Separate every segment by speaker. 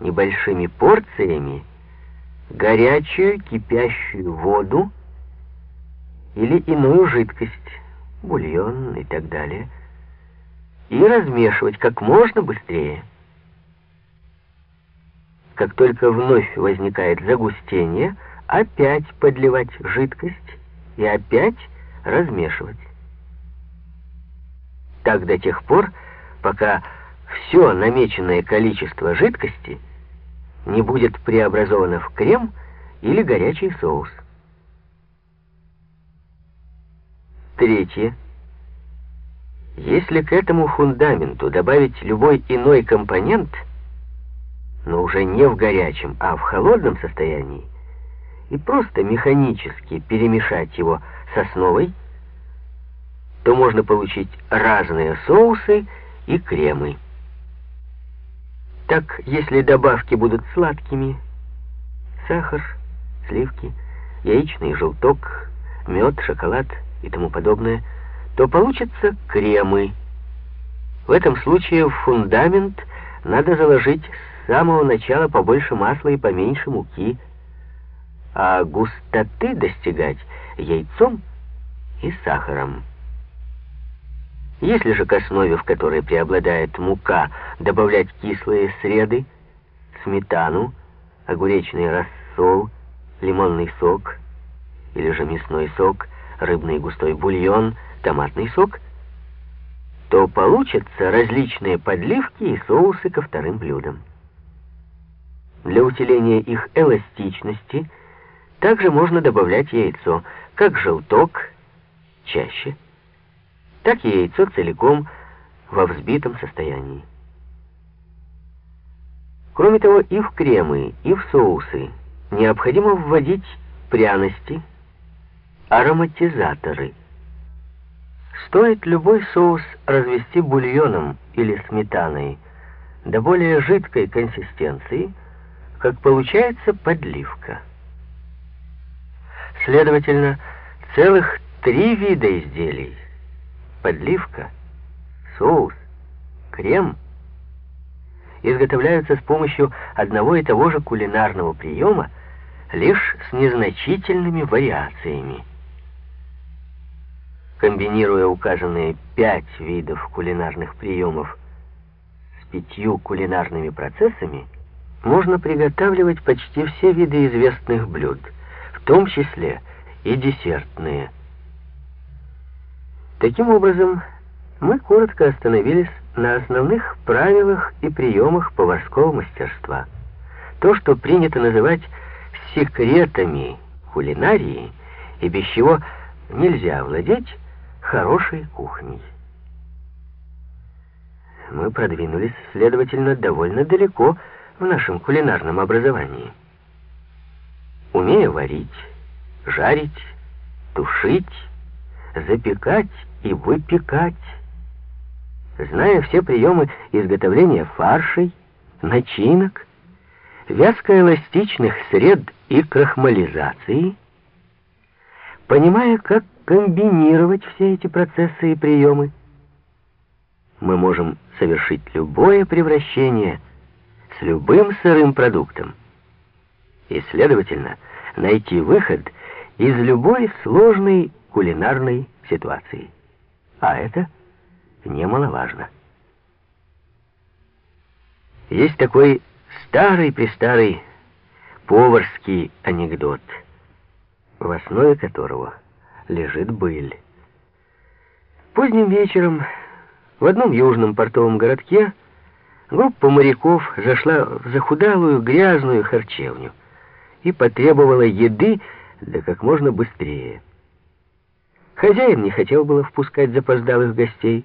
Speaker 1: небольшими порциями горячую кипящую воду или иную жидкость, бульон и так далее, и размешивать как можно быстрее. Как только вновь возникает загустение, опять подливать жидкость и опять размешивать. Так до тех пор, пока все намеченное количество жидкости не будет преобразовано в крем или горячий соус. Третье. Если к этому фундаменту добавить любой иной компонент, но уже не в горячем, а в холодном состоянии, и просто механически перемешать его с основой, то можно получить разные соусы и кремы. Так, если добавки будут сладкими, сахар, сливки, яичный желток, мед, шоколад и тому подобное, то получатся кремы. В этом случае в фундамент надо заложить с самого начала побольше масла и поменьше муки, а густоты достигать яйцом и сахаром. Если же к основе, в которой преобладает мука, добавлять кислые среды, сметану, огуречный рассол, лимонный сок, или же мясной сок, рыбный густой бульон, томатный сок, то получатся различные подливки и соусы ко вторым блюдам. Для усиления их эластичности также можно добавлять яйцо, как желток, чаще – так и яйцо целиком во взбитом состоянии. Кроме того, и в кремы, и в соусы необходимо вводить пряности, ароматизаторы. Стоит любой соус развести бульоном или сметаной до более жидкой консистенции, как получается подливка. Следовательно, целых три вида изделий подливка, соус, крем изготовляются с помощью одного и того же кулинарного приема, лишь с незначительными вариациями. Комбинируя указанные пять видов кулинарных приемов с пятью кулинарными процессами, можно приготавливать почти все виды известных блюд, в том числе и десертные – Таким образом, мы коротко остановились на основных правилах и приемах поварского мастерства. То, что принято называть секретами кулинарии, и без чего нельзя владеть хорошей кухней. Мы продвинулись, следовательно, довольно далеко в нашем кулинарном образовании. Умея варить, жарить, тушить, запекать и выпекать. Зная все приемы изготовления фаршей, начинок, вязкоэластичных сред и крахмализации, понимая, как комбинировать все эти процессы и приемы, мы можем совершить любое превращение с любым сырым продуктом и, следовательно, найти выход из любой сложной кулинарной ситуации. А это немаловажно. Есть такой старый-престарый поварский анекдот, в основе которого лежит быль. Поздним вечером в одном южном портовом городке группа моряков зашла в захудалую грязную харчевню и потребовала еды да как можно быстрее. Хозяин не хотел было впускать запоздалых гостей.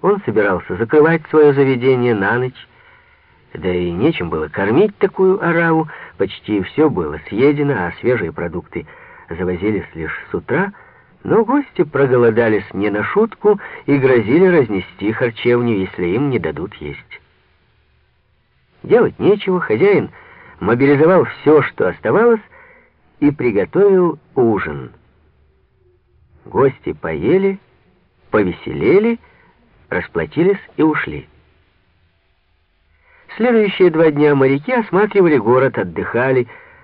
Speaker 1: Он собирался закрывать свое заведение на ночь, да и нечем было кормить такую ораву, почти все было съедено, а свежие продукты завозились лишь с утра, но гости проголодались не на шутку и грозили разнести харчевню, если им не дадут есть. Делать нечего, хозяин мобилизовал все, что оставалось, и приготовил ужин — Гости поели, повеселели, расплатились и ушли. Следующие два дня моряки осматривали город, отдыхали,